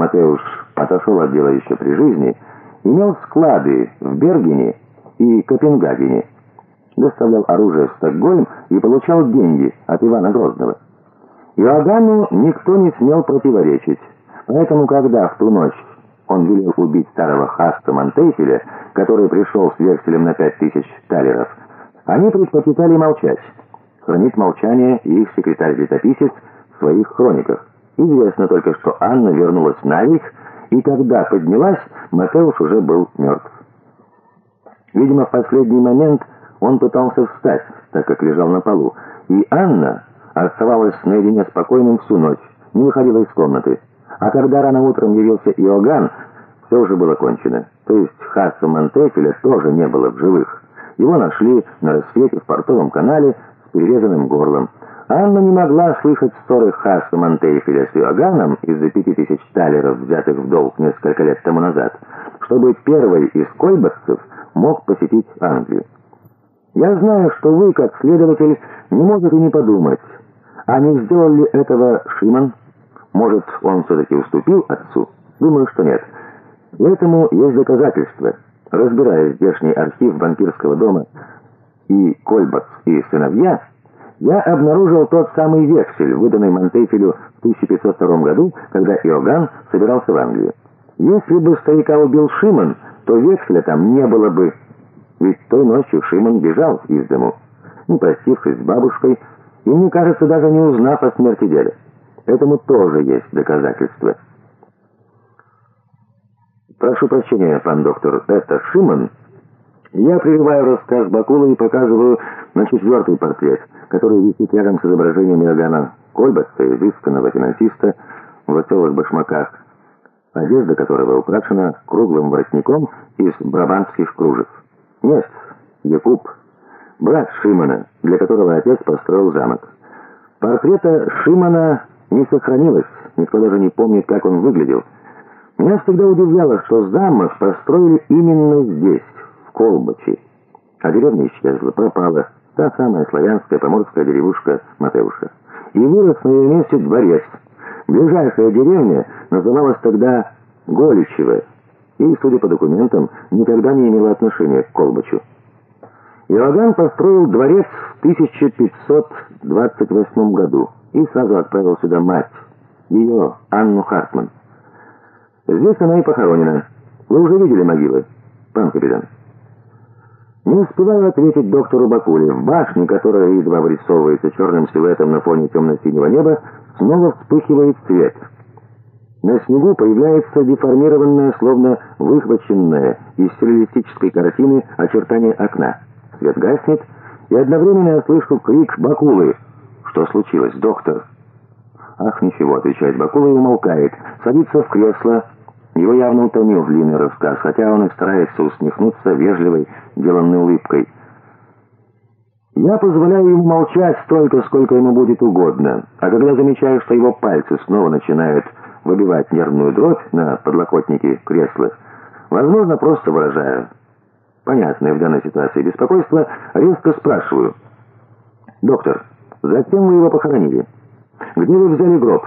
Матеуш отошел от дела еще при жизни, имел склады в Бергене и Копенгагене, доставлял оружие в Стокгольм и получал деньги от Ивана Грозного. Иоганну никто не смел противоречить, поэтому когда в ту ночь он велел убить старого Хаста Монтейфеля, который пришел с векселем на пять тысяч талеров, они предпочитали молчать. Хранит молчание и их секретарь-летописец в своих хрониках. Известно только, что Анна вернулась на них, и когда поднялась, Матеуш уже был мертв. Видимо, в последний момент он пытался встать, так как лежал на полу, и Анна оставалась наедине спокойным всю ночь, не выходила из комнаты. А когда рано утром явился Иоганн, все уже было кончено. То есть Хасса Монтефеля тоже не было в живых. Его нашли на рассвете в портовом канале с перерезанным горлом. Анна не могла слышать ссоры Хасса Монтефеля с Иоганном из-за пяти тысяч талеров, взятых в долг несколько лет тому назад, чтобы первый из кольбасцев мог посетить Англию. Я знаю, что вы, как следователь, не можете не подумать, а не сделал ли этого Шиман? Может, он все-таки уступил отцу? Думаю, что нет. Этому есть доказательства. Разбирая здешний архив банкирского дома и Кольбац и сыновья, я обнаружил тот самый вексель, выданный Монтефелю в 1502 году, когда Иоганн собирался в Англию. Если бы старика убил Шиман, то векселя там не было бы. Ведь той ночью Шиман бежал из дому, не простившись с бабушкой, и, мне кажется, даже не узнав о смерти деда. Этому тоже есть доказательства. Прошу прощения, пан доктор, это Шиман? Я прерываю рассказ Бакула и показываю на четвертый портрет, который висит рядом с изображением Иоганна Кольбаста, изысканного финансиста в веселых башмаках, одежда которого украшена круглым воротником из брабантских кружев. Нет, Якуб, брат Шимана, для которого отец построил замок. Портрета Шимана не сохранилось, никто даже не помнит, как он выглядел. Меня всегда удивляло, что замок построили именно здесь, в Колбачи. А деревня исчезла, пропала. Та самая славянская поморская деревушка Матеуша. И вырос на ее месте дворец. Ближайшая деревня называлась тогда Голичево, и, судя по документам, никогда не имела отношения к Колбачу. Иоганн построил дворец в 1528 году и сразу отправил сюда мать, ее, Анну Хартман. Здесь она и похоронена. Вы уже видели могилы, пан капитан? Не успеваю ответить доктору. В башне, которая едва вырисовывается черным силуэтом на фоне темно-синего неба, снова вспыхивает свет. На снегу появляется деформированное, словно выхваченное из сюрреалистической картины очертание окна. Свет гаснет, и одновременно я слышу крик Бакулы. «Что случилось, доктор?» «Ах, ничего», — отвечает Бакула и умолкает. Садится в кресло. Его явно утомил длинный рассказ, хотя он и старается усмехнуться вежливой, деланной улыбкой. Я позволяю ему молчать столько, сколько ему будет угодно, а когда замечаю, что его пальцы снова начинают выбивать нервную дробь на подлокотнике кресла, возможно, просто выражаю понятное в данной ситуации беспокойство, резко спрашиваю. «Доктор, зачем вы его похоронили? Где вы взяли гроб?»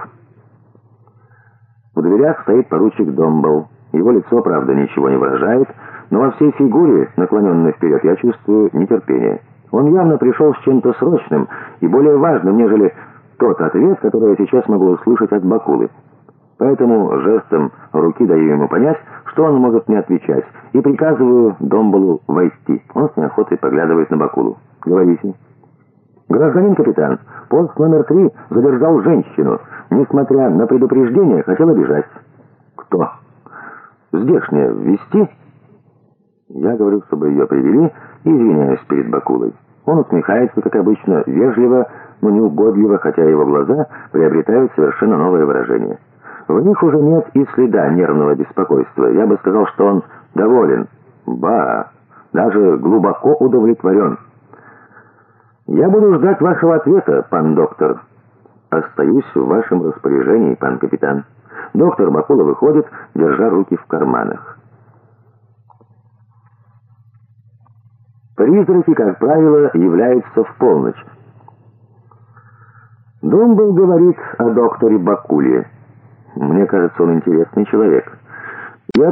В дверях стоит поручик Домбл. Его лицо, правда, ничего не выражает, но во всей фигуре, наклоненной вперед, я чувствую нетерпение. Он явно пришел с чем-то срочным и более важным, нежели тот ответ, который я сейчас могу услышать от Бакулы. Поэтому жестом руки даю ему понять, что он может мне отвечать, и приказываю Домбалу войти. Он с неохотой поглядывает на Бакулу. «Говорите». «Гражданин капитан, пост номер три задержал женщину. Несмотря на предупреждение, хотела бежать». «Кто?» «Здешняя. Ввести?» Я говорю, чтобы ее привели, и извиняюсь перед Бакулой. Он усмехается, как обычно, вежливо, но неугодливо, хотя его глаза приобретают совершенно новое выражение. В них уже нет и следа нервного беспокойства. Я бы сказал, что он доволен. Ба, даже глубоко удовлетворен. Я буду ждать вашего ответа, пан доктор. Остаюсь в вашем распоряжении, пан капитан. Доктор Бакула выходит, держа руки в карманах. Призраки, как правило, являются в полночь. Думбл говорит о докторе Бакуле. Мне кажется, он интересный человек».